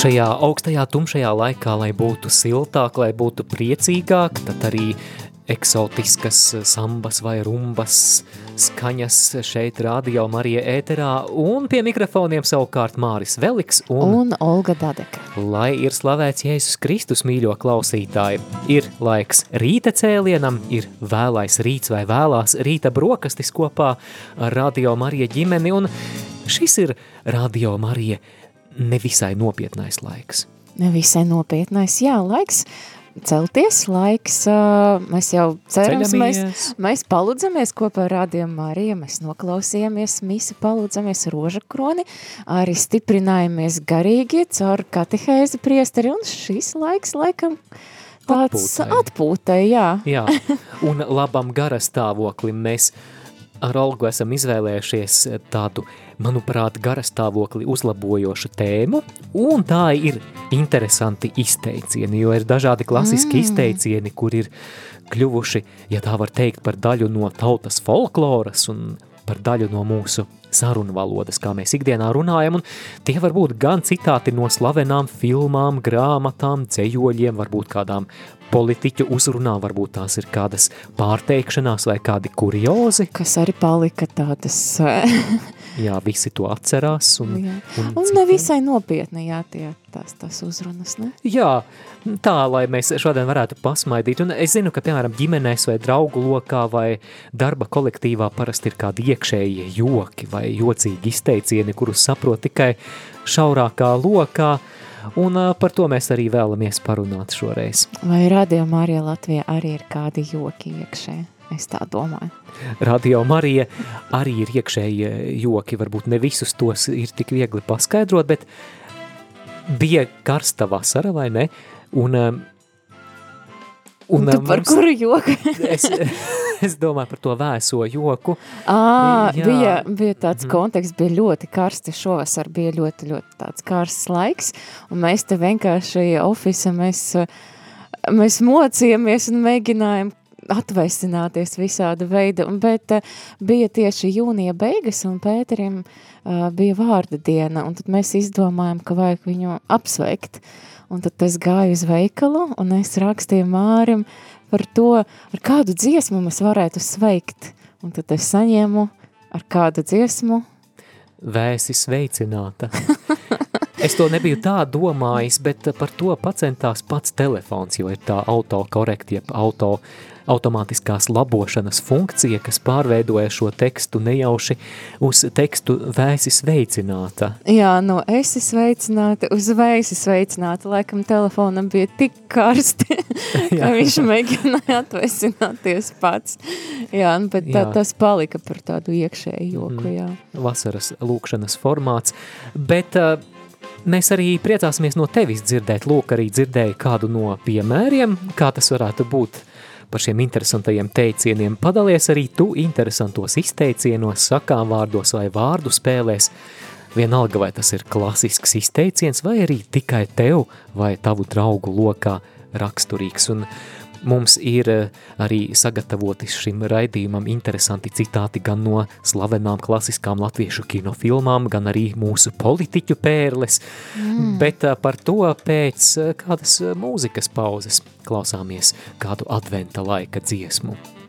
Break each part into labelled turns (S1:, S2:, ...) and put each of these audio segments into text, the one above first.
S1: Šajā augstajā, tumšajā laikā, lai būtu siltāk, lai būtu priecīgāk, tad arī eksotiskas sambas vai rumbas skaņas šeit radio Marija ēterā un pie mikrofoniem savukārt Māris Veliks un,
S2: un Olga Dadeka.
S1: Lai ir slavēts Jēzus Kristus mīļo klausītāji, ir laiks rīta cēlienam, ir vēlais rīts vai vēlās rīta brokastis kopā ar radio Marija ģimeni un šis ir radio Marija ģimeni nevisai nopietnais laiks.
S2: Nevisai nopietnais, jā, laiks celties, laiks, mēs jau cerams,
S1: Ceļamies.
S2: mēs, mēs palūdzamies kopā ar rādījumu Mariju, mēs noklausījāmies misi, palūdzamies roža kroni, arī stiprinājāmies garīgi caur katehēzi priesteri, un šis laiks laikam tāds
S1: Atpūtai.
S2: jā.
S1: Jā, un labam garastāvoklim mēs ar Olgu esam izvēlējušies tādu, manuprāt, garastāvokli uzlabojošu tēmu, un tā ir interesanti izteicieni, jo ir dažādi klasiski mm. izteicieni, kur ir kļuvuši, ja tā var teikt, par daļu no tautas folkloras un par daļu no mūsu sarunu valodas, kā mēs ikdienā runājam, un tie var būt gan citāti no slavenām filmām, grāmatām, dzējoļiem, varbūt kādām politiķu uzrunām, varbūt tās ir kādas pārteikšanās vai kādi kuriozi.
S2: Kas arī palika tādas...
S1: jā, visi to atcerās. Un,
S2: jā.
S1: un,
S2: un nevisai nopietni, jā, tie, tās, tās uzrunas, ne?
S1: Jā, tā, lai mēs šodien varētu pasmaidīt. Un es zinu, ka, piemēram, ģimenēs vai draugu lokā vai darba kolektīvā parasti ir kādi iekšējie joki vai jocīgi izteicieni, kurus saprot tikai šaurākā lokā, un par to mēs arī vēlamies parunāt šoreiz.
S2: Vai Radio Marija Latvija arī ir kādi joki iekšē? Es tā domāju.
S1: Radio Marija arī ir iekšēji joki, varbūt ne visus tos ir tik viegli paskaidrot, bet bija karsta vasara, vai ne? Un,
S2: un, un tu par mums, kuru joku?
S1: es, es domāju par to vēso joku.
S2: À, Jā. bija, bija tāds mm. konteksts, bija ļoti karsti šovasar, bija ļoti, ļoti tāds karsts laiks, un mēs te vienkārši ofisa, mēs, mēs mocījāmies un mēģinājām atvaisināties visāda veida, bet uh, bija tieši jūnija beigas un Pēterim uh, bija vārda diena, un tad mēs izdomājam, ka vajag viņu apsveikt. Un tad es gāju uz veikalu, un es rakstīju Mārim par to, ar kādu dziesmu mēs varētu sveikt. Un tad es saņēmu ar kādu dziesmu.
S1: Vēsi sveicināta. Es to nebiju tā domājis, bet par to pacentās pats telefons, jo ir tā autokorekti, jeb auto automātiskās labošanas funkcija, kas pārveidoja šo tekstu nejauši uz tekstu vēsi sveicināta.
S2: Jā, no esi sveicināta uz vēsi sveicināta. Laikam telefonam bija tik karsti, ka viņš mēģināja atvesināties pats. Jā, nu, bet tā, jā. tas palika par tādu iekšēju joku,
S1: mm.
S2: jā.
S1: Vasaras lūkšanas formāts, bet uh, Mēs arī priecāsimies no tevis dzirdēt, lūk, arī dzirdēju kādu no piemēriem, kā tas varētu būt par šiem interesantajiem teicieniem. Padalies arī tu interesantos izteicienos, sakām vārdos vai vārdu spēlēs. Vienalga, vai tas ir klasisks izteiciens, vai arī tikai tev vai tavu draugu lokā raksturīgs. Un Mums ir eh, arī sagatavoti šim raidījumam interesanti citāti gan no slavenām klasiskām latviešu kinofilmām, gan arī mūsu politiķu pērles, mm. bet eh, par to pēc eh, kādas mūzikas pauzes klausāmies kādu adventa laika dziesmu.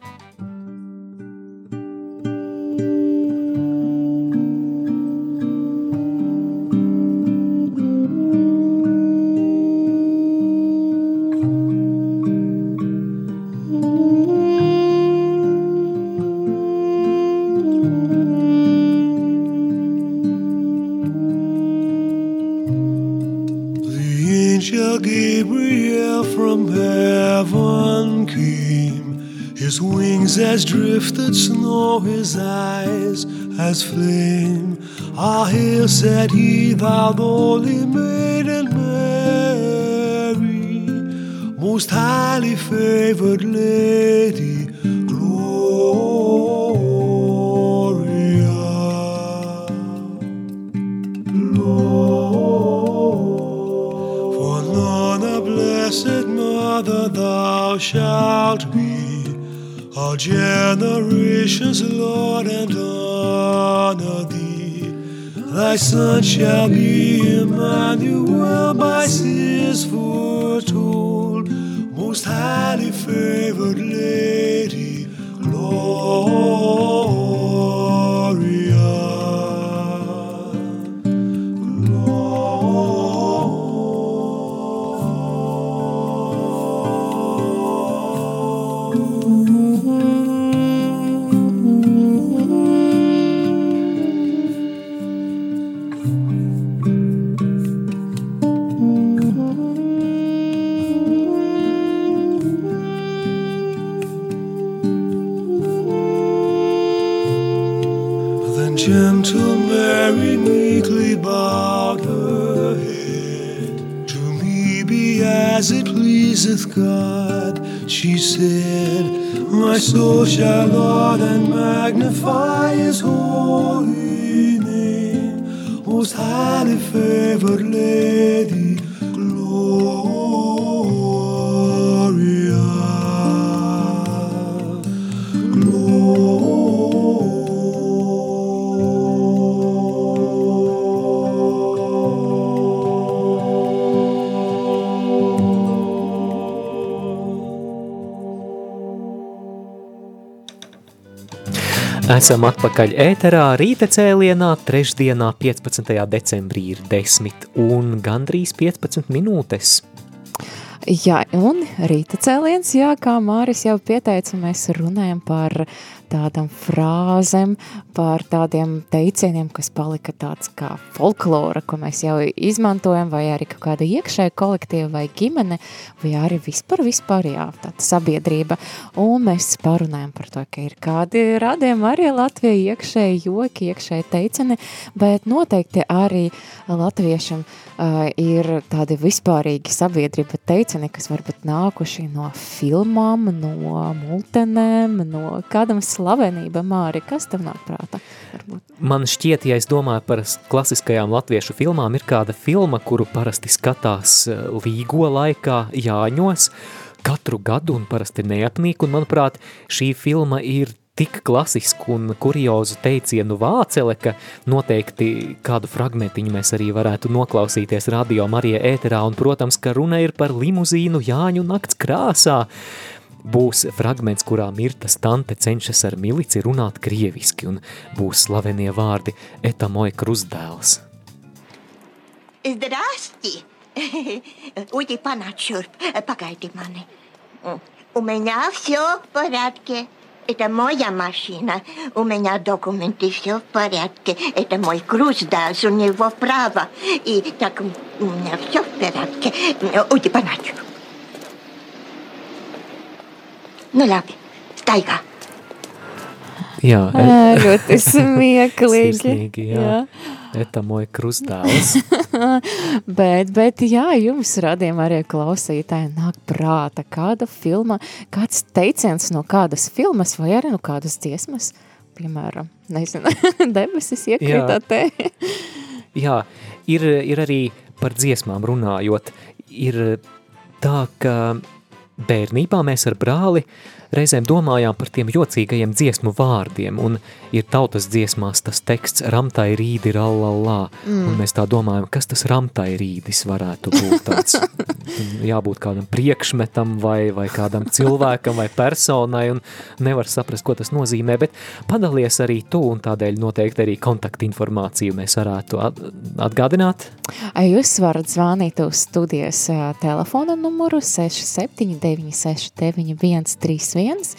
S3: Shall be Emmanuel
S1: Esam atpakaļ ēterā rīta cēlienā, trešdienā 15. decembrī ir 10 un gandrīz 15 minūtes.
S2: Jā, un rīta cēliens, jā, kā Māris jau pieteica, mēs runājam par tādām frāzēm, par tādiem teicieniem, kas palika tāds kā folklora, ko mēs jau izmantojam, vai arī kaut kāda iekšēja kolektīva vai ģimene, vai arī vispār, vispār, jā, tāda sabiedrība. Un mēs parunājam par to, ka ir kādi radiem arī Latvijai iekšēji joki, iekšēji teiceni, bet noteikti arī latviešam uh, ir tādi vispārīgi sabiedrība teiceni, kas varbūt nākuši no filmām, no multenēm, no kādam slavenība, Māri, kas tev nāk prātā? Varbūt?
S1: Man šķiet, ja es domāju par klasiskajām latviešu filmām, ir kāda filma, kuru parasti skatās eh, līgo laikā Jāņos katru gadu un parasti neapnīk, un manuprāt, šī filma ir tik klasisku un kuriozu teicienu vācele, ka noteikti kādu fragmentiņu mēs arī varētu noklausīties radio Marija ēterā, un, protams, ka runa ir par limuzīnu Jāņu nakts krāsā Būs fragments, kurā Mirtas tante cenšas ar milici runāt krieviski, un būs slavenie vārdi Eta moj krustdēls.
S4: Здрасте. Уйди панать шурп, погайди маны. У меня все в порядке. Это моя машина. У меня документы все в порядке. Это мой Круздалс, у него право. И так у меня все в порядке. Уйди панать шурп. Nu labi, staigā.
S1: Jā,
S2: Ā, ļoti smieklīgi.
S1: Sirsnīgi, jā. Eta moj krustdēls.
S2: bet, bet jā, jums radiem arī klausītāji nāk prāta kāda filma, kāds teiciens no kādas filmas vai arī no kādas dziesmas, piemēram, nezinu, debesis iekrita te.
S1: Jā, ir, ir arī par dziesmām runājot. Ir tā, ka bērnībā mēs ar brāli reizēm domājām par tiem jocīgajiem dziesmu vārdiem, un ir tautas dziesmās tas teksts ramtai rīdi rallallā, mm. un mēs tā domājam, kas tas ramtai rīdis varētu būt tāds, jābūt kādam priekšmetam vai, vai kādam cilvēkam vai personai, un nevar saprast, ko tas nozīmē, bet padalies arī tu, un tādēļ noteikti arī kontaktinformāciju mēs varētu atgādināt.
S2: Jūs varat zvanīt uz studijas telefona numuru 67969131
S5: viens,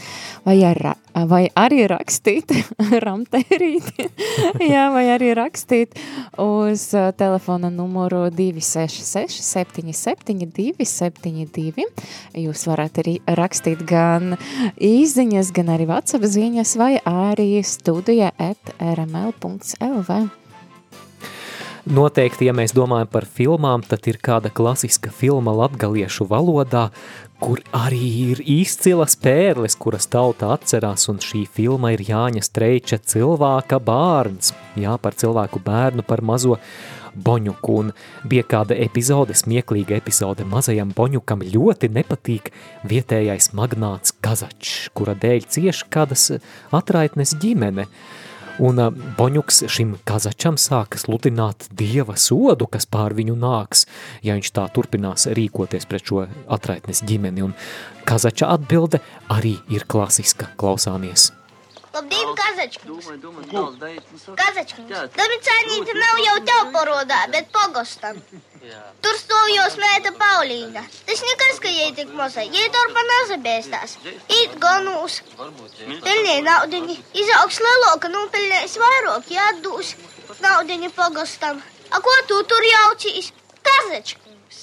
S5: vai, ar, vai arī rakstīt ramtērīti, jā, vai arī rakstīt uz uh, telefona numuru 266 77 272. Jūs varat arī rakstīt gan īziņas, gan arī WhatsApp ziņas, vai arī studija at rml.lv.
S1: Noteikti, ja mēs domājam par filmām, tad ir kāda klasiska filma latgaliešu valodā, kur arī ir izcilas pērles, kuras tauta atcerās, un šī filma ir Jāņa Streiča cilvēka bārns, jā, par cilvēku bērnu, par mazo Boņuku, un bija kāda epizode, smieklīga epizode, mazajam Boņukam. Ļoti nepatīk vietējais magnāts Kazačs, kura dēļ cieši kādas atraitnes ģimene, Un Boņuks šim kazačam sāka sludināt dieva sodu, kas pār viņu nāks, ja viņš tā turpinās rīkoties pret šo atraitnes ģimeni. Un kazača atbilde arī ir klasiska, klausāmies.
S6: Kazačkungs! Kazačkungs, domicēnīte nav jau tev porodā, bet pogostam. Tur stovjos meita Paulīna. Tas nekas, ka jai tik moza, jai tur pa nazabēstās. Īt gonūs. Pelnē naudiņi, izaugs leloka, nopelnēs vairāk, jādūs naudiņi pogostam. A ko tu tur jaucīs? Kazačkungs!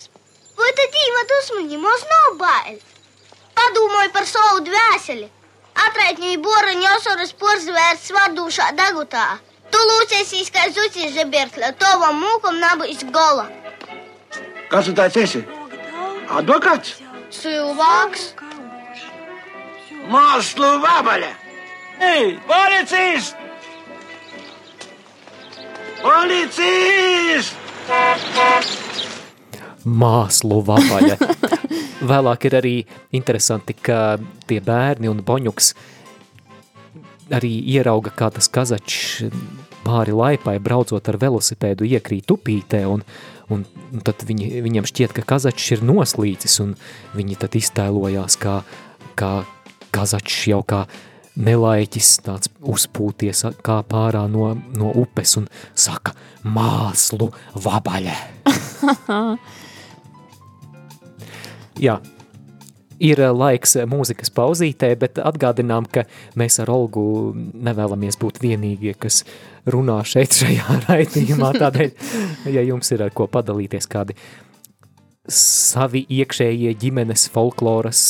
S6: Vai tad dīva dusmiņi mums nav bail? Padomāj par savu dvēseli! Atraitņi boriņu osaras porzvērts vadūšā dagutā. Tu lūcēsīs, kā zucis žebiertļa, tovam mūkam nabīs gola.
S7: Kas tu tāds esi? Advokāts?
S6: Cilvēks.
S7: Māslu vabaļa! Ei, policijas! Policijas!
S1: Māslu vabaļa. Vēlāk ir arī interesanti, ka tie bērni un boņuks arī ierauga, kā tas kazačs pāri laipai braucot ar velosipēdu iekrīt upītē un, un, un tad viņi, viņam šķiet, ka kazačs ir noslīcis un viņi tad iztēlojās, kā, kā kazačs jau kā nelaiķis tāds uzpūties kā pārā no, no upes un saka māslu vabaļe. Jā, ir laiks mūzikas pauzītē, bet atgādinām, ka mēs ar Olgu nevēlamies būt vienīgie, kas runā šeit šajā raidījumā, tādēļ, ja jums ir ar ko padalīties kādi savi iekšējie ģimenes folkloras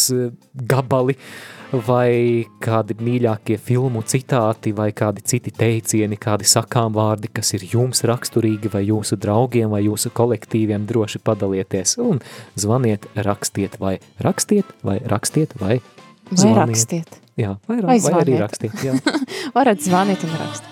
S1: gabali, uh, vai kādi mīļākie filmu citāti, vai kādi citi teicieni, kādi sakām vārdi, kas ir jums raksturīgi, vai jūsu draugiem, vai jūsu kolektīviem, droši padalieties un zvaniet, rakstiet, vai rakstiet, vai rakstiet, vai zvaniet.
S5: Vai rakstiet.
S1: Jā, vai, vai, vai arī rakstiet. Jā.
S5: Varat zvanīt un rakstīt.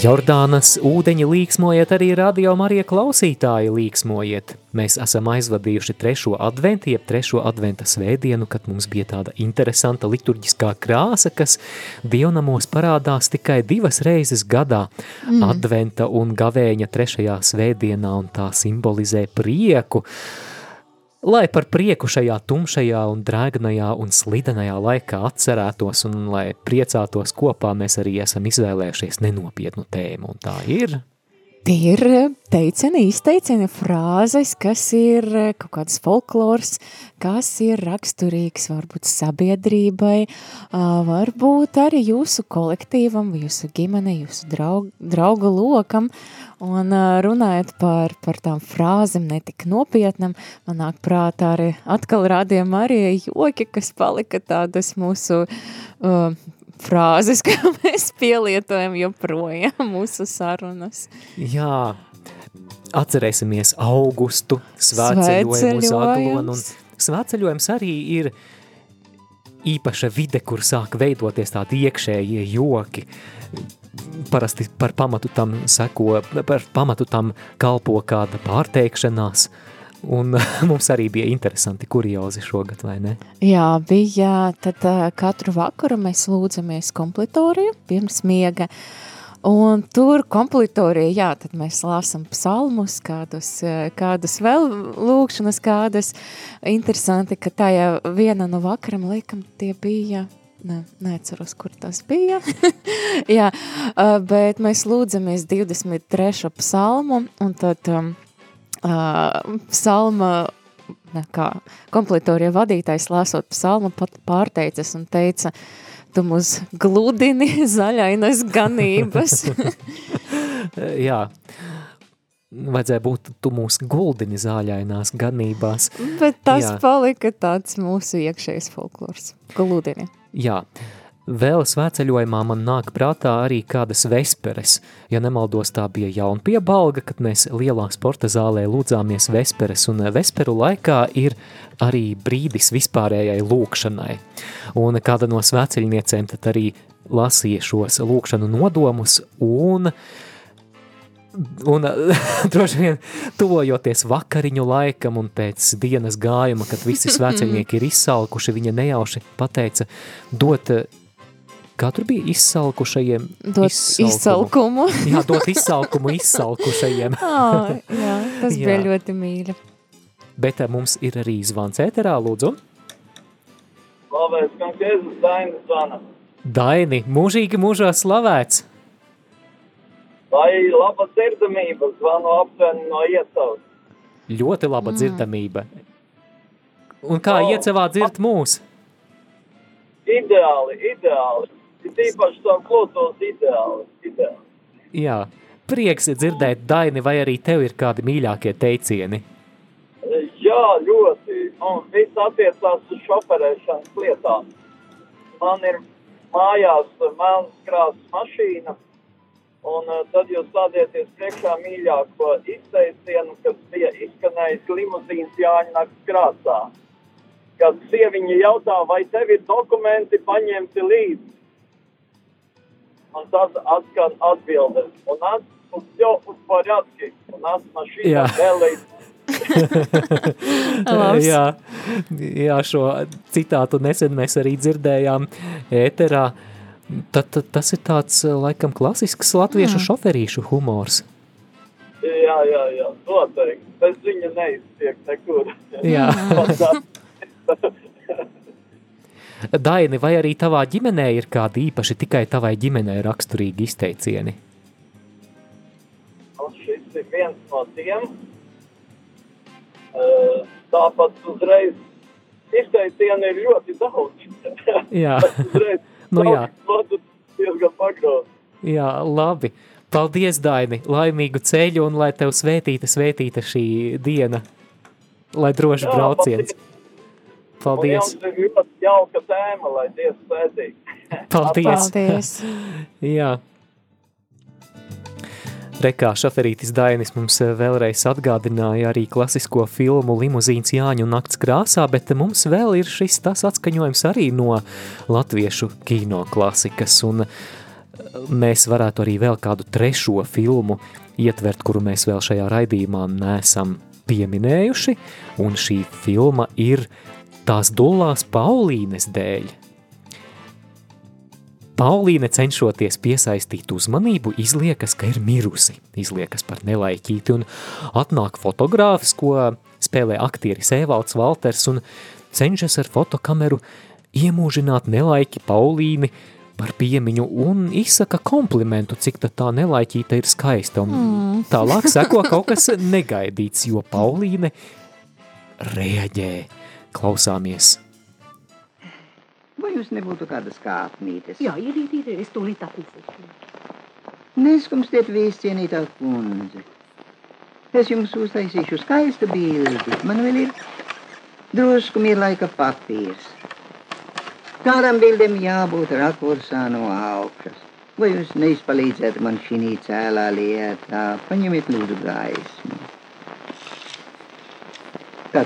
S1: Jordānas ūdeņi līksmojiet arī radio Marija klausītāji līksmojiet. Mēs esam aizvadījuši trešo adventu, jeb trešo adventa svētdienu, kad mums bija tāda interesanta liturģiskā krāsa, kas dievnamos parādās tikai divas reizes gadā. Mm. Adventa un gavēņa trešajā svētdienā un tā simbolizē prieku. Lai par prieku šajā tumšajā un drēgnajā un slidenajā laikā atcerētos un lai priecātos kopā, mēs arī esam izvēlējušies nenopietnu tēmu, un tā ir
S2: Tie ir teicieni, izteicieni, frāzes, kas ir kaut kāds folklors, kas ir raksturīgs varbūt sabiedrībai, varbūt arī jūsu kolektīvam, jūsu ģimene, jūsu draug, draugu lokam, un runājot par, par tām frāzēm netik nopietnam, man nāk prātā arī atkal rādījām arī joki, kas palika tādas mūsu uh, frāzes, ko mēs pielietojam joprojām mūsu sarunas.
S1: Jā, atcerēsimies augustu, svētceļojumu uz Aglonu, un svētceļojums arī ir īpaša vide, kur sāk veidoties tādi iekšējie joki. Parasti par pamatu tam seko, par pamatu tam kalpo kāda pārteikšanās, Un mums arī bija interesanti kuriozi šogad, vai ne?
S2: Jā, bija. Tad katru vakaru mēs lūdzamies komplitoriju pirms miega. Un tur komplitorija, jā, tad mēs lāsam psalmus, kādus, kādas vēl lūkšanas, kādas interesanti, ka tajā viena no vakaram, liekam, tie bija Ne, neatceros, kur tas bija. Jā, bet mēs lūdzamies 23. psalmu, un tad um, uh, psalma, kā kompletorie vadītājs lāsot psalmu, pat pārteicis un teica, tu mūs gludini zaļainas ganības.
S1: Jā, vajadzēja būt tu mūs guldini zāļainās ganībās.
S2: Bet tas Jā. palika tāds mūsu iekšējs folklors, gludini.
S1: Jā, Vēl svētceļojumā man nāk prātā arī kādas vesperes. Ja nemaldos, tā bija jaunpiebalga, kad mēs lielā sporta zālē lūdzāmies vesperes, un vesperu laikā ir arī brīdis vispārējai lūkšanai. Un kāda no svētceļniecēm tad arī lasīja šos lūkšanu nodomus, un Un droši vien tuvojoties vakariņu laikam un pēc dienas gājuma, kad visi svēceļnieki ir izsalkuši, viņa nejauši pateica dot kā tur bija izsalkušajiem?
S2: Dot izsalkumu. izsalkumu.
S1: jā, dot izsalkumu izsalkušajiem.
S2: oh, jā, tas jā. bija ļoti mīļi.
S1: Bet eh, mums ir arī zvans ēterā, lūdzu.
S8: Slavēts, kā Jēzus Daini zvana.
S1: Daini, mūžīgi mūžā slavēts.
S8: Vai laba dzirdamība zvanu aptuveni no iecavas?
S1: Ļoti laba mm. dzirdamība. Un kā oh. iecavā dzird mūs?
S8: Ideāli, ideāli. Ir tīpaši savu klausos ideāli, ideāli.
S1: Jā, prieks dzirdēt, Daini, vai arī tev ir kādi mīļākie teicieni?
S8: Jā, ļoti. Un viss attiecās uz šoferēšanas lietām. Man ir mājās melnas krāsas mašīna, un uh, tad jūs stādieties priekšā mīļāko izteicienu, kas bija izskanējis limuzīnas Jāņa nakts krāsā. Kad sieviņa jautā, vai tev ir dokumenti paņemti līdzi, un tad atskan atbildes. У нас все в порядке, у нас машина делает
S1: jā, jā, šo citātu nesen mēs arī dzirdējām ēterā. Tad, tad tas ir tāds, laikam, klasisks latviešu mm. šoferīšu humors.
S8: Jā, jā, jā, noteikti. Bez viņa neiztiek nekur.
S1: Jā. Daini, vai arī tavā ģimenē ir kādi īpaši tikai tavai ģimenē raksturīgi izteicieni?
S8: Un šis ir viens no tiem. Tāpat uzreiz izteicieni ir ļoti daudz.
S1: Jā.
S8: uzreiz
S1: nu, jā.
S8: diezgan pagrot.
S1: Jā, labi. Paldies, Daini, laimīgu ceļu un lai tev svētīta, svētīta šī diena, lai droši jā, brauciens. Paldies. Paldies!
S8: Jums ir ļoti jauka tēma, lai Dievs svētīgi.
S1: Paldies!
S2: Paldies!
S1: Jā. Rekā šoferītis Dainis mums eh, vēlreiz atgādināja arī klasisko filmu Limuzīns Jāņu nakts krāsā, bet mums vēl ir šis tas atskaņojums arī no latviešu kino klasikas. Un mēs varētu arī vēl kādu trešo filmu ietvert, kuru mēs vēl šajā raidījumā neesam pieminējuši, un šī filma ir tās dullās Paulīnes dēļ. Paulīne cenšoties piesaistīt uzmanību, izliekas, ka ir mirusi, izliekas par nelaiķīti, un atnāk fotogrāfs, ko spēlē aktieris Evalds Valters, un cenšas ar fotokameru iemūžināt nelaiki Paulīni par piemiņu un izsaka komplimentu, cik tā nelaiķīta ir skaista. Un mm. Tālāk seko kaut kas negaidīts, jo Paulīne reaģē. Klausāmies!
S9: Vai jūs nebūtu kādas kāpnītes?
S10: Jā, ir, ir, ir, es tūlīt atnesīšu.
S9: Neskumstiet viescienītā kundze. Es jums uztaisīšu skaistu bildi. Man vēl ir drusku laika papīrs. Kādam bildam jābūt rakursā no augšas. Vai jūs neizpalīdzētu man šī cēlā lietā? Paņemiet lūdzu gaismu. Tā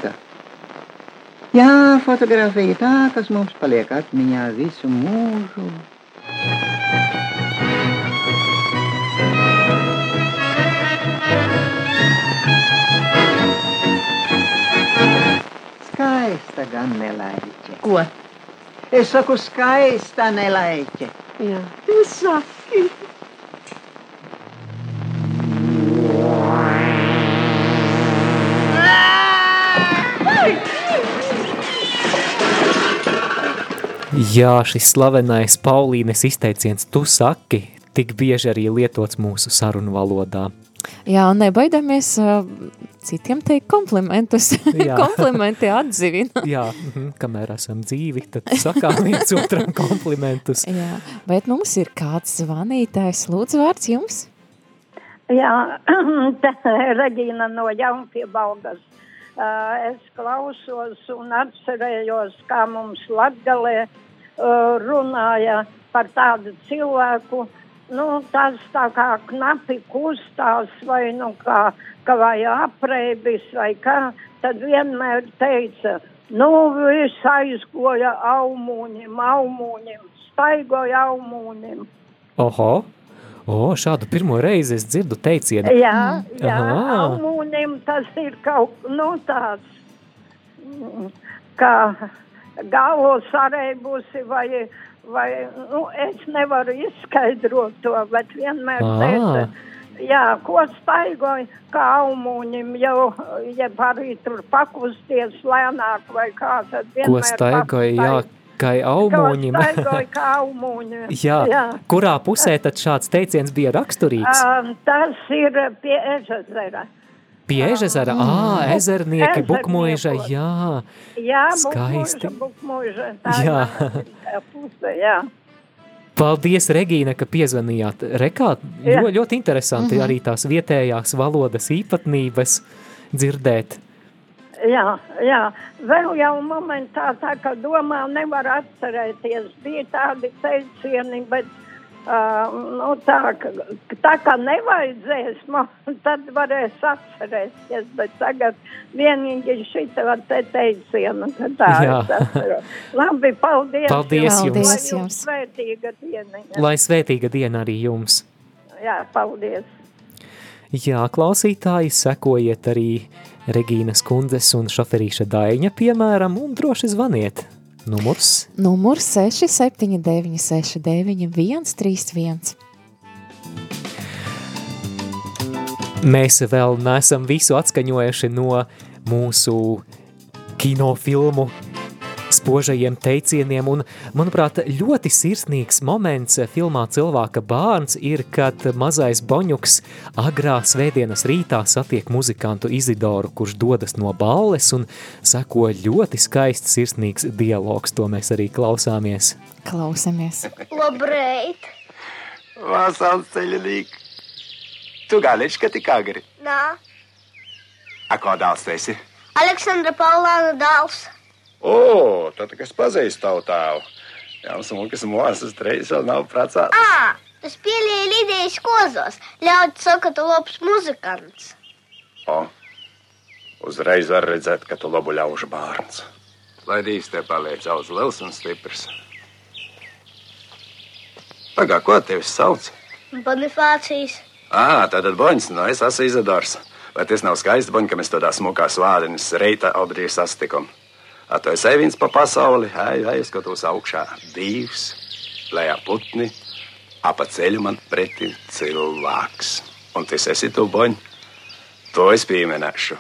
S9: tā. Jā, fotografija tā, kas mums paliek atmiņā visu mūžu. Skaista gan nelaiķe.
S10: Ko?
S9: Es saku, skaista nelaiķe.
S10: Jā, tu saki.
S1: Jā, šis slavenais Paulīnes izteiciens, tu saki, tik bieži arī lietots mūsu sarunu valodā.
S2: Jā, un nebaidāmies uh, citiem teikt komplimentus. Komplimenti atzivina.
S1: Jā, mhm, kamēr esam dzīvi, tad sakām viens otram komplimentus.
S2: Jā, bet mums ir kāds zvanītājs. Lūdzu, vārds jums?
S11: Jā, Reģīna no Jaunpiebalgas. Uh, es klausos un atcerējos, kā mums Latgalē uh, Uh, runāja par tādu cilvēku, nu, tas tā kā knapi kustās vai, nu, kā, kā vai apreibis vai kā, tad vienmēr teica, nu, viss aizgoja aumuņim, aumuņim, staigoja aumuņim.
S1: Oho! O, šādu pirmo reizi es dzirdu teicienu.
S11: Jā, jā, aumuņim tas ir kaut, nu, tāds, kā, galvu sarēbusi vai, vai nu, es nevaru izskaidrot to, bet vienmēr teica, jā, ko staigoja, kā aumuņim jau, ja arī tur pakusties lēnāk vai kā, tad vienmēr
S1: Ko staigoja, jā, kā aumuņim.
S11: Ko staigoja, kā aumuņim.
S1: jā. jā, kurā pusē tad šāds teiciens bija raksturīgs?
S11: Um, tas ir pie Ežazera.
S1: Pie ežera, ā, ezernieki, bukmoiža, jā,
S11: jā
S1: skaisti.
S11: Bukmoiža, tā
S1: jā.
S11: puse, jā.
S1: Paldies, Regīna, ka piezvanījāt. Rekā, ļoti, ļoti interesanti mm -hmm. arī tās vietējās valodas īpatnības dzirdēt.
S11: Jā, jā, vēl jau momentā tā, ka domā nevar atcerēties, bija tādi teicieni, bet Uh, nu, tā, tā kā nevajadzēs, man tad varēs atcerēties, bet tagad vienīgi šitā te teiciena, ka tā Jā. es atceru. Labi, paldies,
S1: paldies jums.
S11: jums.
S1: Lai
S11: jums svētīga diena. Ja.
S1: Lai svētīga diena arī jums.
S11: Jā, paldies.
S1: Jā, klausītāji, sekojiet arī Regīnas kundzes un šoferīša Daiņa, piemēram, un droši zvaniet Numurs?
S2: Numurs 679 69 131.
S1: Mēs vēl neesam visu atskaņojuši no mūsu kinofilmu spožajiem teicieniem, un, manuprāt, ļoti sirsnīgs moments filmā Cilvēka bārns ir, kad mazais Boņuks agrā svētdienas rītā satiek muzikantu Izidoru, kurš dodas no balles, un seko ļoti skaists sirsnīgs dialogs, to mēs arī klausāmies.
S2: Klausamies.
S6: Labrīt!
S12: Vasals ceļinīgi! Tu galiņš, ka tik agri?
S6: Nā.
S12: A, ko dāls tu esi?
S6: Aleksandra Paulāna dāls.
S12: O, tad, kas pazīst tavu tēvu. Jā, smukas mūzes trejas vēl nav precēts.
S6: Ā, tas pielīja Lidijas kozos. Ļaut saka, tu labs muzikants.
S12: O, uzreiz var redzēt, ka tu labu ļaužu bārns. Lai dīvs te paliek daudz liels un stiprs. Pagā, ko tevi sauc?
S6: Bonifācijas.
S12: Ā, tātad Boņs, no es esmu Izadors. Vai tas nav skaisti, Boņ, ka mēs tādā smukā svāriņas reita obrī sastikom? A, tu esi viens pa pasauli, ej, ej, skatos augšā, divs, lejā putni, apa ceļu man pretī cilvēks. Un tas esi tu, Boņ, to es pieminēšu.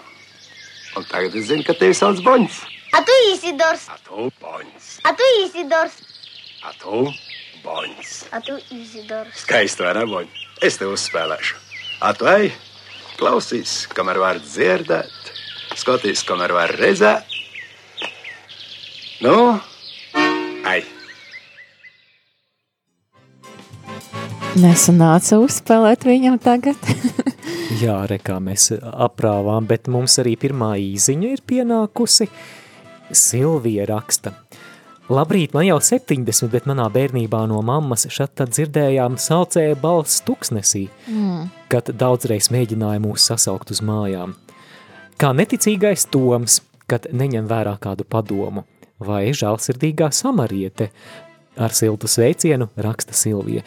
S12: Un tagad es zinu, ka tevi sauc Boņs.
S6: A tu Isidors.
S12: A tu Boņs.
S6: A tu Isidors.
S12: A tu Boņs.
S6: A tu Isidors.
S12: Skaisti, vai ne, Boņ? Es tev uzspēlēšu. A tu ej, klausīs, kamēr var dzirdēt, skatīs, kamēr var redzēt. Nu, ej!
S2: Nesanāca uzspēlēt viņam tagad.
S1: Jā, re, kā mēs aprāvām, bet mums arī pirmā īziņa ir pienākusi. Silvija raksta. Labrīt, man jau 70, bet manā bērnībā no mammas šat tad dzirdējām saucēja balss tuksnesī,
S2: Mm.
S1: kad daudzreiz mēģināja mūs sasaukt uz mājām. Kā neticīgais Toms, kad neņem vērā kādu padomu, vai žēlsirdīgā samariete, ar siltu sveicienu raksta Silvija.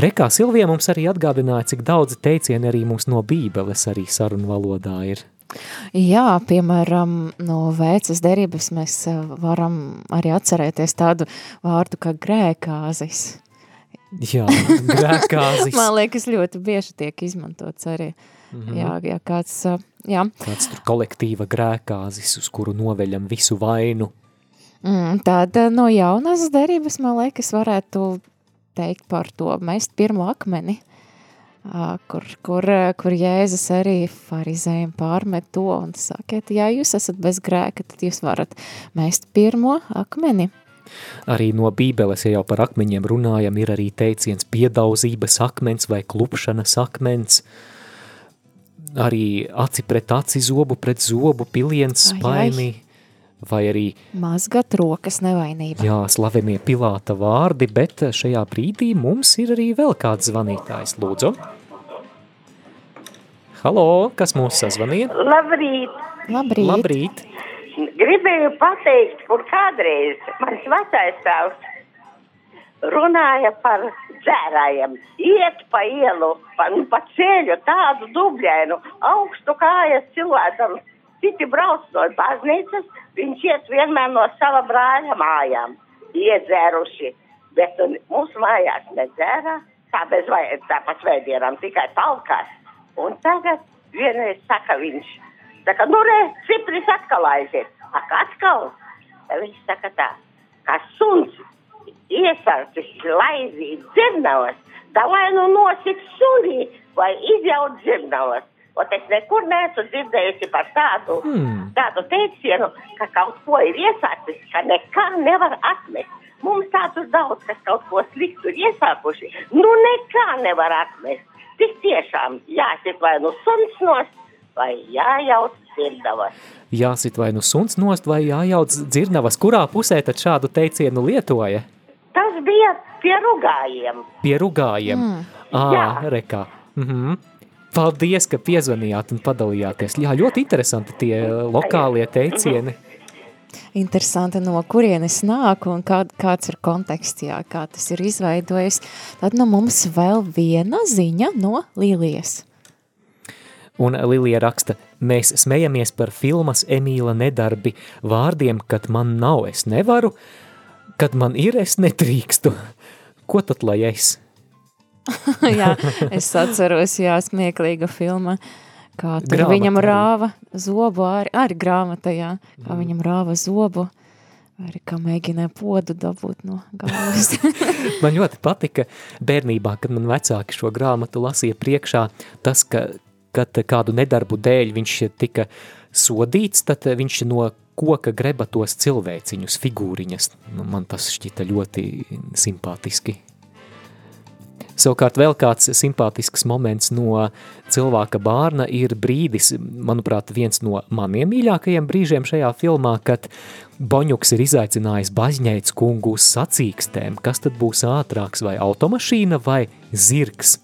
S1: Rekā Silvija mums arī atgādināja, cik daudz teicieni arī mums no bībeles arī sarunu valodā ir.
S2: Jā, piemēram, no vecas derības mēs eh, varam arī atcerēties tādu vārdu kā grēkāzis.
S1: Jā, grēkāzis.
S2: Man liekas, ļoti bieži tiek izmantots arī.
S1: Mhm.
S2: Jā, jā, kāds, eh, jā.
S1: Kāds tur kolektīva grēkāzis, uz kuru noveļam visu vainu.
S2: Mm, tad eh, no jaunas derības, man liekas, varētu teikt par to mest pirmo akmeni, ā, kur, kur, eh, kur Jēzus arī farizējiem pārmet to un sakiet, ja jūs esat bez grēka, tad jūs varat mest pirmo akmeni.
S1: Arī no bībeles, ja jau par akmeņiem runājam, ir arī teiciens piedauzības akmens vai klupšanas akmens. Arī aci pret aci, zobu pret zobu, piliens
S2: Ai, ai.
S1: Vai arī
S2: Mazgat rokas nevainība.
S1: Jā, slavenie Pilāta vārdi, bet šajā brīdī mums ir arī vēl kāds zvanītājs. Lūdzu. Halo, kas mūs sazvanīja?
S13: Labrīt!
S2: Labrīt!
S1: Labrīt!
S13: Gribēju pateikt, kur kādreiz mans vecais tēvs runāja par dzērājiem. Iet pa ielu, pa, nu, pa ceļu tādu dubļainu, augstu kājas cilvēkam. Citi brauc no baznīcas, viņš iet vienmēr no sava brāļa mājām, iedzēruši. Bet un, mūsu mājās nedzēra, tā bez vai, tā pa svētdienām, tikai talkās. Un tagad vienreiz saka viņš, saka, nu re, cipris atkal aiziet. Ak, atkal? Viņš saka tā, kā suns iesarcis laizīt dzirnavas, lai nu nosit sunī vai izjaut dzirnavas. Ot es nekur neesmu dzirdējusi par tādu,
S1: Hmm.
S13: tādu teicienu, ka kaut ko ir iesācis, ka nekā nevar atmest. Mums tādu daudz, kas kaut ko sliktu ir iesākuši, nu nekā nevar atmest. Tik tiešām jāsit vai nu suns nost, vai jājauc dzirdavas.
S1: Jāsit vai nu suns nost, vai jājauc dzirnavas, kurā pusē tad šādu teicienu lietoja?
S13: Tas bija pie rugājiem.
S1: Pie rugājiem.
S13: Mm.
S1: Ā,
S13: Jā.
S1: rekā. Mhm. Paldies, ka piezvanījāt un padalījāties. Jā, ļoti interesanti tie lokālie teicieni.
S2: Interesanti, no kurienes nāk un kā, kāds ir konteksts, jā, kā tas ir izveidojis. Tad no mums vēl viena ziņa no Līlijas.
S1: Un Lilija raksta, mēs smejamies par filmas Emīla nedarbi vārdiem, kad man nav, es nevaru, kad man ir, es nedrīkstu. Ko tad lai es?
S2: jā, es atceros, jā, smieklīga filma, kā tur
S1: Grāmata
S2: viņam rāva zobu, arī, arī grāmata, jā, kā viņam rāva zobu, arī kā mēģināja podu dabūt no galvas.
S1: Man ļoti patika bērnībā, kad man vecāki šo grāmatu lasīja priekšā, tas, ka, kad kādu nedarbu dēļ viņš tika sodīts, tad viņš no koka greba tos cilvēciņus, figūriņas. Nu, man tas šķita ļoti simpātiski. Savukārt vēl kāds simpātisks moments no cilvēka bārna ir brīdis, manuprāt, viens no maniem mīļākajiem brīžiem šajā filmā, kad Boņuks ir izaicinājis bažņēts kungu uz sacīkstēm, kas tad būs ātrāks, vai automašīna vai zirgs.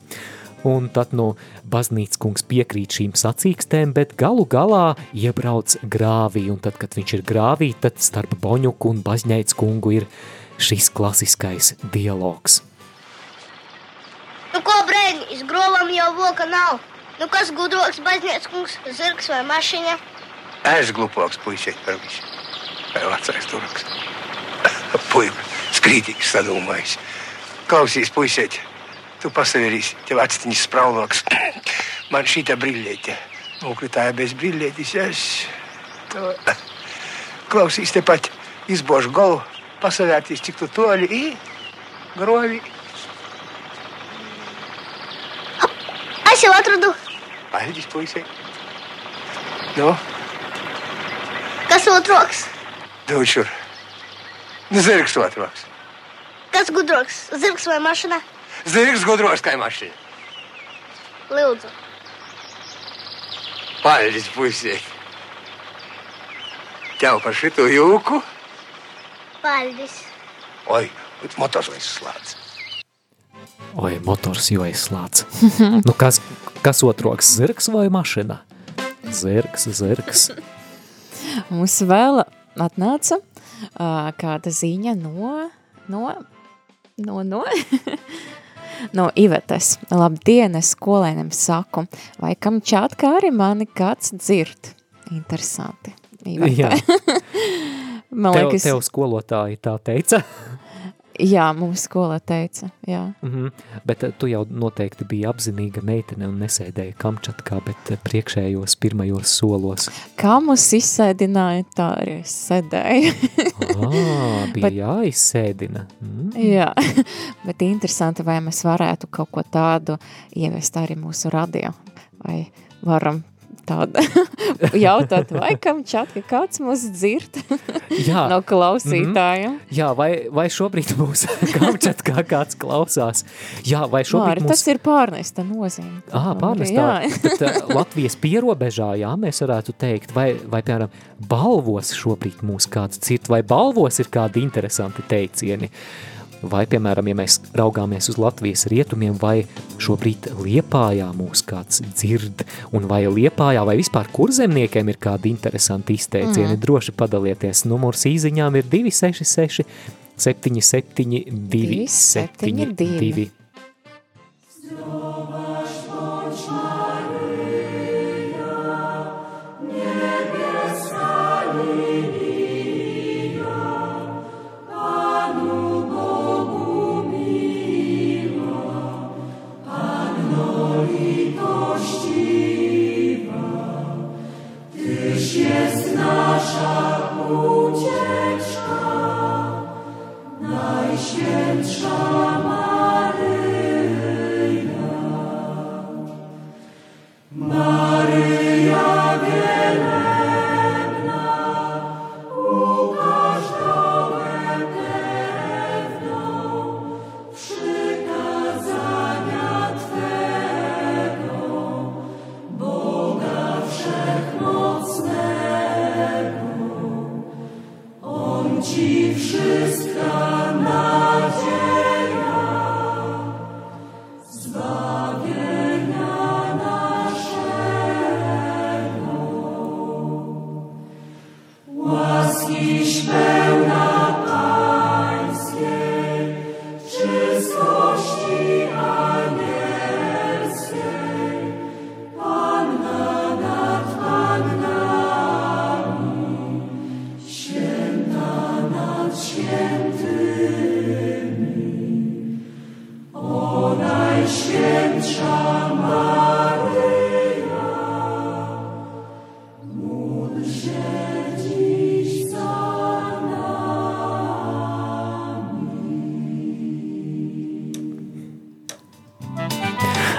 S1: Un tad no baznīcas kungs piekrīt šīm sacīkstēm, bet galu galā iebrauc grāvī, un tad, kad viņš ir grāvī, tad starp Boņuku un bažņēts kungu ir šis klasiskais dialogs.
S6: Nu, ko brēņi, izgrovam jau voka nav. Nu, kas gudroks, baznīcas kungs, zirgs vai mašīna?
S7: Es glupoks puišeit par visu. Vai vecais turks. Puika, skrītīgs sadomājis. Klausīs, puišeit, tu pasaverīsi, tev atstiņas sprauloks. Man šīta brillēte. Nokritāja bez brillētis, es... To... Klausīs tepat, izbošu galvu, pasavērtīs, cik tu toļi i grovi.
S6: Es jau atradu,
S7: Paldies, puišeit. Nu,
S6: kas otroks,
S7: dod šur. Nu, zirgs otroks.
S6: kas gudroks, zirgs vai mašīna.
S7: Zirgs gudros kā mašīna.
S6: Lūdzu,
S7: Paldies, puišeit. Tev par šito jūku.
S6: paldies.
S7: Oi, motors vai slēdz.
S1: Oi, motors jau aizslāts. nu, kas, kas otroks, zirgs vai mašina? Zirgs, zirgs.
S2: Mums vēl atnāca uh, kāda ziņa no, no, no, no, no Ivetes. Labdien, es skolēniem saku, vai kam čāt kā arī mani kāds dzird? Interesanti. Ivete.
S1: Jā.
S2: Man
S1: tev,
S2: liekas,
S1: tev skolotāji tā teica.
S2: Jā, mums skola teica, jā.
S1: Mm -hmm. Bet eh, tu jau noteikti biji apzinīga meitene un nesēdēji kamčatkā, bet eh, priekšējos pirmajos solos.
S2: Kā mums izsēdināja, tā arī es sēdēju.
S1: Ā, bija
S2: Bet-
S1: jāizsēdina. Mm.
S2: Jā, bet interesanti, vai mēs varētu kaut ko tādu ieviest arī mūsu radio, vai varam tādu jautāt, vai kam čat, ka kāds mūs dzird
S1: Jā.
S2: no klausītājiem.
S1: Mhm. Jā, vai, vai šobrīd mūs kamčatkā kāds klausās? Jā, vai šobrīd
S2: Māri,
S1: mūs...
S2: tas ir pārnesta nozīme.
S1: Ah, pārnestā.
S2: Jā.
S1: Tad uh, Latvijas pierobežā, jā, mēs varētu teikt, vai, vai piemēram, balvos šobrīd mūs kāds cirt, vai balvos ir kādi interesanti teicieni vai, piemēram, ja mēs raugāmies uz Latvijas rietumiem, vai šobrīd Liepājā mūs kāds dzird, un vai Liepājā vai vispār kurzemniekiem ir kādi interesanti izteicieni,
S2: mm.
S1: droši padalieties. Numurs īziņām ir 266 77 272.
S3: 272.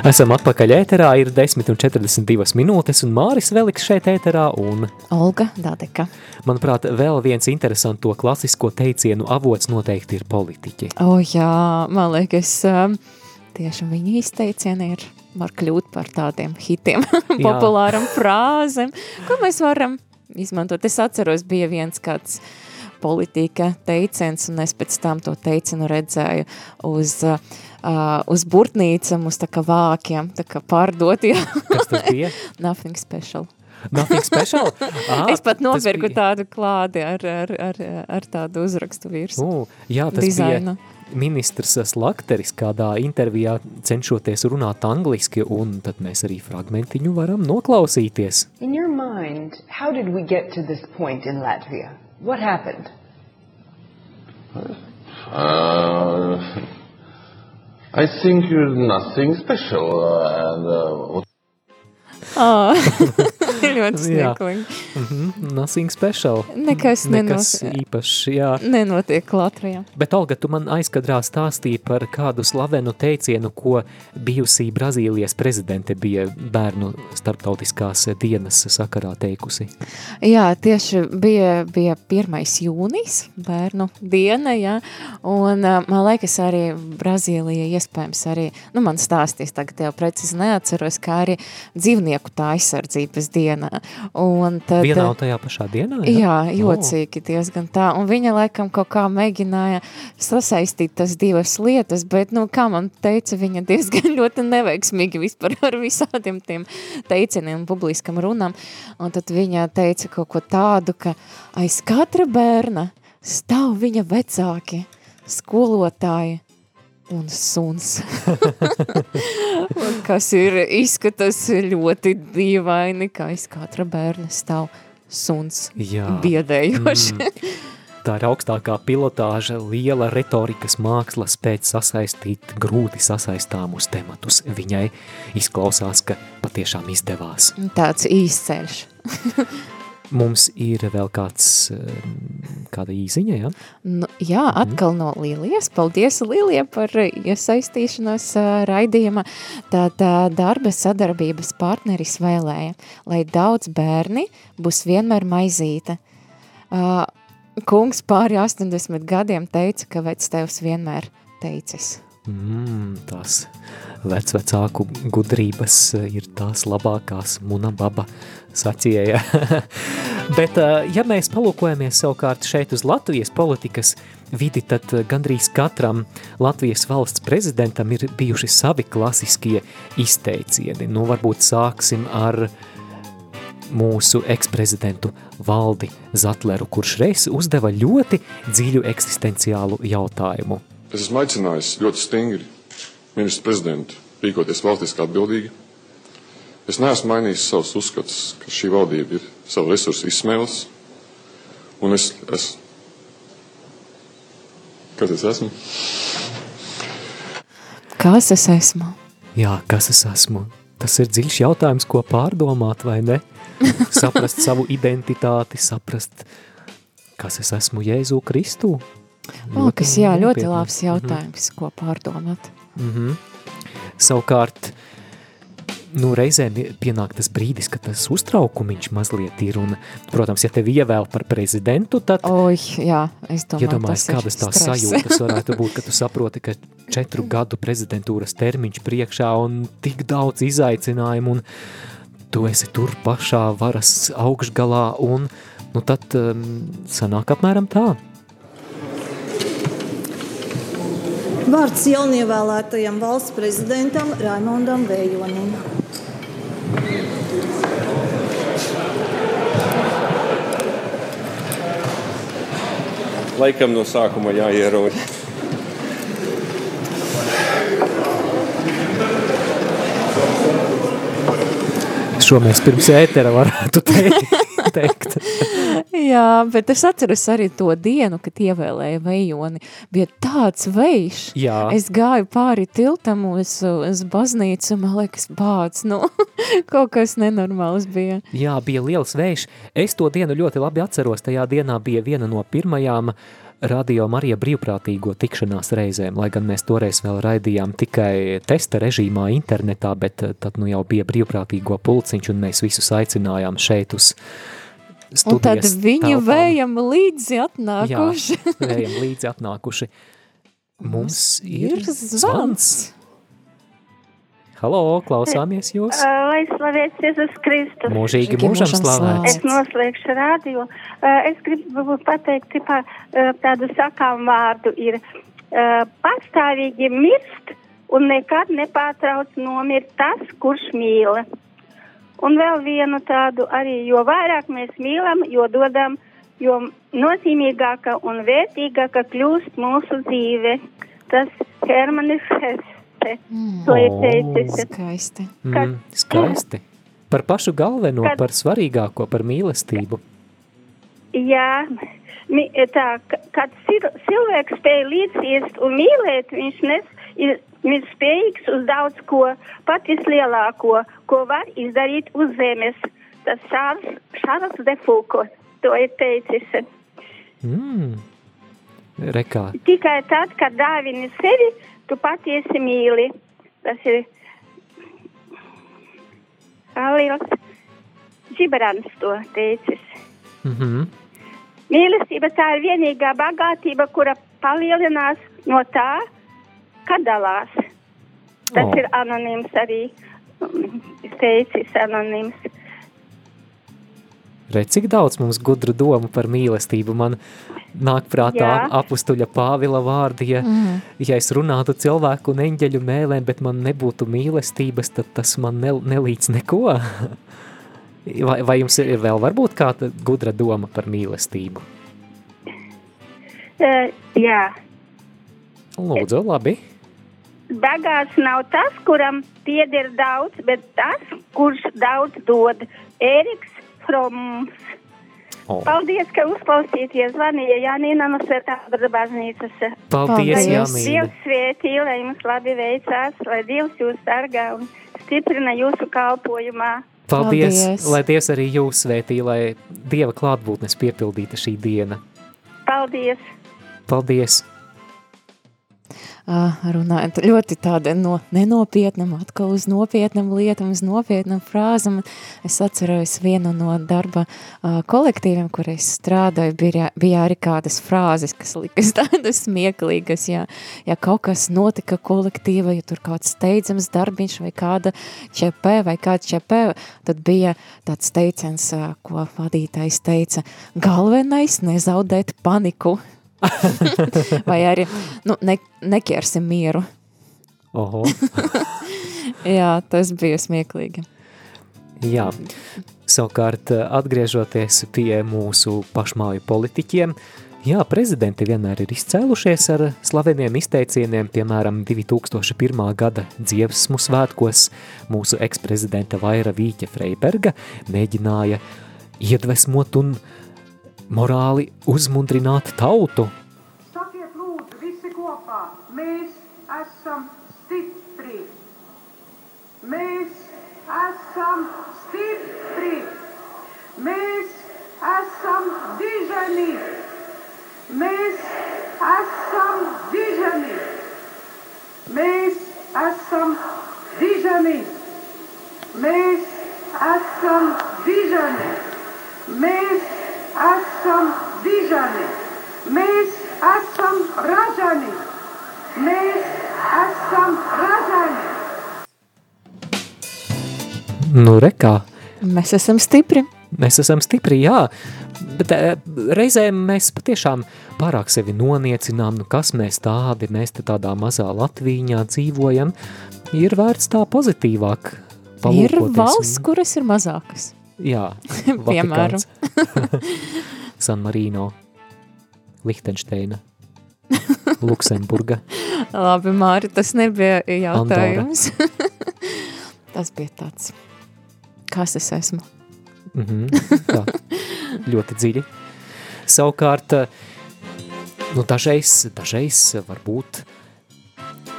S1: Esam atpakaļ ēterā, ir 10,42 minūtes, un Māris Veliks šeit ēterā. Un,
S2: Olga Dadeka.
S1: manuprāt, vēl viens interesants to klasisko teicienu avots noteikti ir politiķi.
S2: O jā, man liekas, um, tieši viņa izteicieni ir, var kļūt par tādiem hitiem, populāram frāzēm, ko mēs varam izmantot. Es atceros, bija viens kāds politika teiciens, un es pēc tam to teicienu redzēju uz, uh, uz burtnīcam, uz tā kā vākiem, tā kā pārdot, jā.
S1: Kas tas bija?
S2: Nothing special.
S1: Nothing special?
S2: Ah, es pat nopirku bija... tādu klādi ar, ar, ar, ar tādu uzrakstu virsmu.
S1: Uh, jā, tas dizainu. bija ministrs Slakteris kādā intervijā cenšoties runāt angliski, un tad mēs arī fragmentiņu varam noklausīties.
S14: In your mind, how did we get to this point in Latvia? What happened?
S15: Uh, I think you're nothing special. Uh, and, uh,
S2: Oh, ļoti smieklīgi.
S1: mm -hmm. Nothing special.
S2: Nekas,
S1: Nekas nenos... īpašs, jā.
S2: Nenotiek Latvijā.
S1: Bet, Olga, tu man aizkadrā stāstīji par kādu slavenu teicienu, ko bijusī Brazīlijas prezidente bija bērnu starptautiskās dienas sakarā teikusi.
S2: Jā, tieši bija, bija 1. jūnijas bērnu diena, jā, un man liekas arī Brazīlija iespējams arī, nu man stāstīs, tagad jau precizi neatceros, kā arī dzīvnieku tā aizsardzības dienā. Un tad,
S1: Vienā un tajā pašā dienā?
S2: Jā, jā jocīgi oh. diezgan tā. Un viņa laikam kaut kā mēģināja sasaistīt tas divas lietas, bet, nu, kā man teica, viņa diezgan ļoti neveiksmīgi vispār ar visādiem tiem teicieniem publiskam runam. Un tad viņa teica kaut ko tādu, ka aiz katra bērna stāv viņa vecāki, skolotāji, un suns. kas ir izskatās ļoti dīvaini, kā aiz katra bērna stāv suns Jā. biedējoši.
S1: mm. Tā ir augstākā pilotāža, liela retorikas māksla spēt sasaistīt grūti sasaistāmus tematus. Viņai izklausās, ka patiešām izdevās.
S2: Tāds īsceļš.
S1: Mums ir vēl kāds, kāda īziņa, ja?
S2: Nu, jā, mhm. atkal mm. no Lilijas. Paldies, Lilija, par iesaistīšanos raidījumā. Tātā darba sadarbības partneris vēlēja, lai daudz bērni būs vienmēr maizīte. Uh, kungs pāri 80 gadiem teica, ka vec tevs vienmēr teicis.
S1: Mm, tās vecvecāku gudrības ir tās labākās muna baba sacīja. Bet, ja mēs palūkojamies savukārt šeit uz Latvijas politikas vidi, tad gandrīz katram Latvijas valsts prezidentam ir bijuši savi klasiskie izteicieni. Nu, varbūt sāksim ar mūsu eksprezidentu Valdi Zatleru, kurš reiz uzdeva ļoti dziļu eksistenciālu jautājumu –
S15: Es esmu aicinājis ļoti stingri ministru prezidentu rīkoties valstiski atbildīgi. Es neesmu mainījis savus uzskatus, ka šī valdība ir savu resursu izsmēlis. Un es esmu. Kas es esmu?
S2: Kas es esmu?
S1: Jā, kas es esmu? Tas ir dziļš jautājums, ko pārdomāt, vai ne? saprast savu identitāti, saprast, kas es esmu Jēzu Kristu.
S2: O, kas jā, ļoti nopietni. labs jautājums, mm -hmm. ko pārdomāt.
S1: Mm -hmm. Savukārt, nu, reizēm pienāk tas brīdis, kad tas uztraukumiņš mazliet ir, un, protams, ja tevi ievēl par prezidentu, tad...
S2: Oi, jā, es domāju,
S1: iedomājies, kādas tās sajūtas varētu būt, ka tu saproti, ka četru gadu prezidentūras termiņš priekšā un tik daudz izaicinājumu, un tu esi tur pašā varas augšgalā, un, nu, tad um, sanāk apmēram tā.
S16: Vārds jaunievēlētajam valsts prezidentam Raimondam Vējonim.
S15: Laikam no sākuma jāierod.
S1: Šo mēs pirms ētera varētu teikt.
S2: Jā, bet es atceros arī to dienu, kad ievēlēja vejoni. Bija tāds vējš.
S1: Jā.
S2: Es gāju pāri tiltam uz, uz baznīcu, man liekas, bāds, nu, kaut kas nenormāls bija.
S1: Jā, bija liels vējš. Es to dienu ļoti labi atceros. Tajā dienā bija viena no pirmajām Radio Marija brīvprātīgo tikšanās reizēm, lai gan mēs toreiz vēl raidījām tikai testa režīmā internetā, bet tad nu jau bija brīvprātīgo pulciņš un mēs visus aicinājām šeit uz
S2: Un tad viņi telpām. vējam līdzi atnākuši.
S1: Jā, vējam līdzi atnākuši. Mums ir zvans. Halo, klausāmies jūs.
S17: Lai slavēts Jēzus Kristus.
S1: Mūžīgi mūžam slavēts.
S17: Es noslēgšu rādio. Es gribu pateikt tipā, tādu sakām vārdu ir pastāvīgi mirst un nekad nepārtrauc nomirt tas, kurš mīl. Un vēl vienu tādu arī, jo vairāk mēs mīlam, jo dodam, jo nozīmīgāka un vērtīgāka kļūst mūsu dzīve. Tas Hermanis Hesse mm. to ir teicis.
S2: Skaisti.
S17: Kad,
S1: Mm, skaisti. Par pašu galveno,
S17: Kad-
S1: par svarīgāko, par mīlestību.
S17: Jā, tā, ka- kad cilvēks spēj līdziest un mīlēt, viņš nes, ir, viņš ir spējīgs uz daudz ko, pat vislielāko, ko var izdarīt uz zemes. Tas Šārs, Šārs Defūko to ir teicis.
S1: Mm. Rekā.
S17: Tikai tad, kad dāvini sevi, tu patiesi mīli. Tas ir Halils Džibrans to teicis.
S1: Mhm.
S17: Mīlestība tā ir vienīgā bagātība, kura palielinās no tā, kad dalās. Tas oh. ir anonīms arī. Mm, Teicis anonīms.
S1: Redz, cik daudz mums gudru domu par mīlestību. Man nāk prātā
S17: Jā.
S1: apustuļa Pāvila vārdi, ja,
S2: Mhm.
S1: ja es runātu cilvēku un eņģeļu mēlēm, bet man nebūtu mīlestības, tad tas man ne, nelīdz neko. Vai, vai jums ir vēl varbūt kāda gudra doma par mīlestību?
S17: Uh, jā,
S1: Lūdzu, labi.
S17: Bagāts nav tas, kuram pieder daudz, bet tas, kurš daudz dod. Ēriks Froms.
S1: O.
S17: Paldies, ka uzklausīties. Zvanīja Janīna no Svētā baznīcas.
S1: Paldies, Janīna.
S17: Dievs svētī, lai jums labi veicās, lai Dievs jūs sargā un stiprina jūsu kalpojumā.
S1: Paldies,
S2: Paldies.
S1: lai Dievs arī jūs svētī, lai Dieva klātbūtnes piepildīta šī diena.
S17: Paldies!
S1: Paldies!
S2: Runājot ļoti tāda no nenopietnam, atkal uz nopietnam lietām, uz nopietnam frāzam. Es atceros vienu no darba kolektīviem, kur es strādāju, bija, bija arī kādas frāzes, kas likas tādas smieklīgas, ja, ja kaut kas notika kolektīva, ja tur kāds steidzams darbiņš vai kāda ČP vai kāds ČP, tad bija tāds teiciens, ko vadītājs teica, galvenais nezaudēt paniku. vai arī nu, ne, neķersim mieru. Jā, tas bija smieklīgi.
S1: Jā, savukārt atgriežoties pie mūsu pašmāju politiķiem, jā, prezidenti vienmēr ir izcēlušies ar slaveniem izteicieniem, piemēram, 2001. gada dziesmu svētkos mūsu eksprezidenta Vaira Vīķa Freiberga mēģināja iedvesmot un morāli uzmundrināt tautu.
S18: Sakiet, lūdzu, visi kopā, mēs esam stipri. Mēs esam stipri. Mēs esam dižani. Mēs esam dižani. Mēs esam dižani. Mēs esam dižani. Mēs esam dižani. Mēs esam ražani. Mēs esam ražani.
S1: Nu, rekā,
S2: Mēs esam stipri.
S1: mēs esam stipri, jā, bet e, reizēm mēs patiešām pārāk sevi noniecinām, nu kas mēs tādi, mēs te tādā mazā Latvīņā dzīvojam, ir vērts tā pozitīvāk
S2: Ir valsts,
S1: un-
S2: kuras ir mazākas.
S1: Jā,
S2: Piemēram.
S1: San Marino, Lihtenšteina, Luksemburga.
S2: Labi, Māri, tas nebija jautājums. tas bija tāds. Kas es esmu?
S1: Mhm, tā, ļoti dziļi. Savukārt, nu, dažreiz, dažreiz varbūt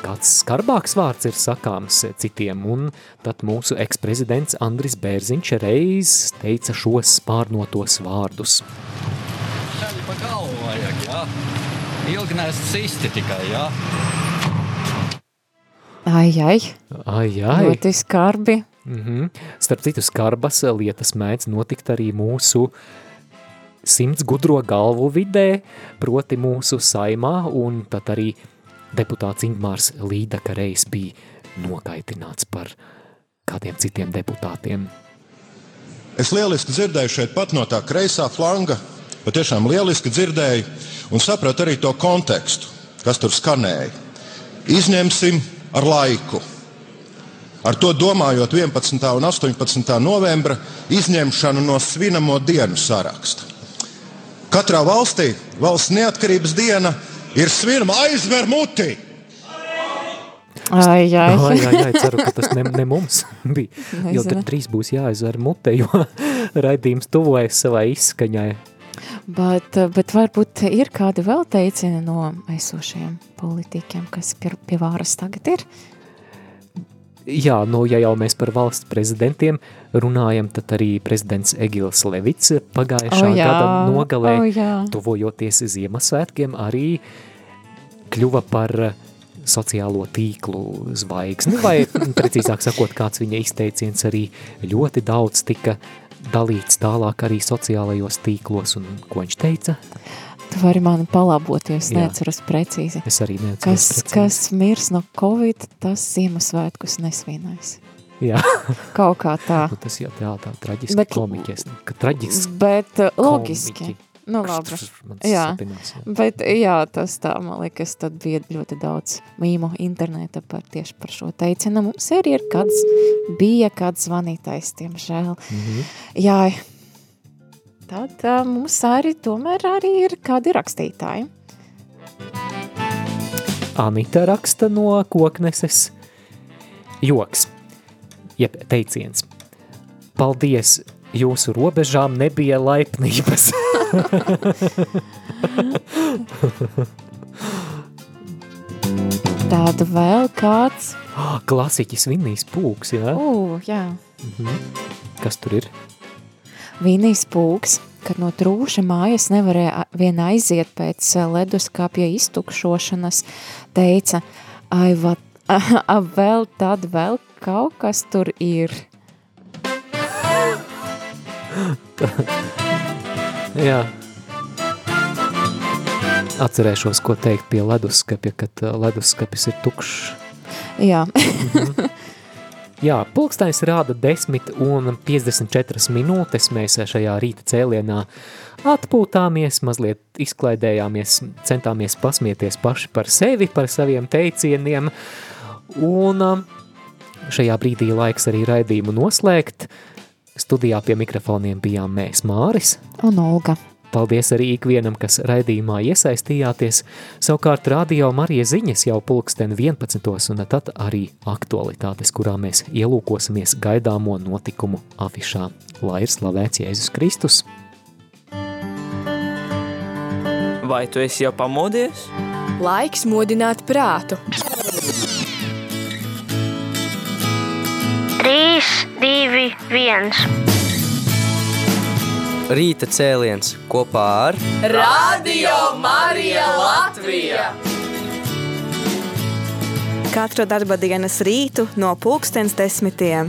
S1: kāds skarbāks vārds ir sakāms citiem, un tad mūsu eksprezidents Andris Bērziņš reiz teica šos spārnotos vārdus.
S19: Ceļi pa galvu vajag, jā. Ilgi nēst sisti tikai, jā.
S2: Ai, ai.
S1: Ai, ai.
S2: Ļoti skarbi.
S1: Mm -hmm. Starp citu, skarbas lietas mēdz notikt arī mūsu simts gudro galvu vidē, proti mūsu saimā, un tad arī deputāts Ingmārs Līdaka reiz bija nokaitināts par kādiem citiem deputātiem.
S20: Es lieliski dzirdēju šeit pat no tā kreisā flanga, patiešām lieliski dzirdēju un sapratu arī to kontekstu, kas tur skanēja. Izņemsim ar laiku. Ar to domājot 11. un 18. novembra izņemšanu no svinamo dienu saraksta. Katrā valstī valsts neatkarības diena ir svinama aizver muti.
S2: Ai, ai,
S1: ai, ai ceru, ka tas ne, ne mums bija. Jo
S2: Nezinu.
S1: tad drīz būs jāizver mute, jo raidījums tuvojas savai izskaņai.
S2: Bet, bet varbūt ir kādi vēl teicieni no esošajiem politiķiem, kas pie, pie vāras tagad ir?
S1: Jā, nu, ja jau mēs par valsts prezidentiem runājam, tad arī prezidents Egils Levits pagājušā
S2: O, jā,
S1: gada nogalē,
S2: o, jā.
S1: tuvojoties Ziemassvētkiem, arī kļuva par sociālo tīklu zvaigzni, vai precīzāk sakot, kāds viņa izteiciens arī ļoti daudz tika dalīts tālāk arī sociālajos tīklos, un ko viņš teica?
S2: Tu vari mani palabot, jo es
S1: Jā.
S2: neatceros precīzi.
S1: Es arī neatceros
S2: Kas,
S1: precīzi.
S2: kas mirs no Covid, tas Ziemassvētkus nesvinēs.
S1: Jā.
S2: Kaut kā tā.
S1: Nu, tas jau tā, tā traģiski
S2: Bet-
S1: ka traģiski.
S2: Bet uh, logiski.
S1: komiķi.
S2: Nu, labi. Jā,
S1: sapinās, jā.
S2: bet jā, tas tā, man liekas, tad bija ļoti daudz mīmu interneta par tieši par šo teicienu. Mums arī ir kāds, bija kāds zvanītājs, tiemžēl.
S1: Mhm.
S2: Jā, tad uh, mums arī tomēr arī ir kādi rakstītāji.
S1: Anita raksta no kokneses joks, jeb teiciens. Paldies, jūsu robežām nebija laipnības.
S2: Tāda vēl kāds.
S1: Klasiķis Vinnijs Pūks, jā?
S2: Ū, jā.
S1: Mhm. Kas tur ir?
S2: Vīnijas pūks, kad no trūša mājas nevarēja a- vien aiziet pēc eh, leduskapja iztukšošanas, teica, ai, va, a, vēl tad vēl kaut kas tur ir.
S1: Jā. Atcerēšos, ko teikt pie leduskapja, kad uh, leduskapis ir tukšs.
S2: Jā.
S1: Jā, pulkstenis rāda 10 un 54 minūtes. Mēs šajā rīta cēlienā atpūtāmies, mazliet izklaidējāmies, centāmies pasmieties paši par sevi, par saviem teicieniem. Un um, šajā brīdī laiks arī raidījumu noslēgt. Studijā pie mikrofoniem bijām mēs Māris.
S2: Un Olga.
S1: Paldies arī ikvienam, kas raidījumā iesaistījāties. Savukārt radio Marija ziņas jau pulksten 11. un tad arī aktualitātes, kurā mēs ielūkosimies gaidāmo notikumu afišā. Lai ir slavēts Jēzus Kristus!
S21: Vai tu esi jau pamodies?
S22: Laiks modināt prātu.
S6: 3, 2, 1.
S21: Rīta cēliens kopā ar
S22: Radio Marija Latvija! Katru darba dienas rītu no pulkstens desmitiem.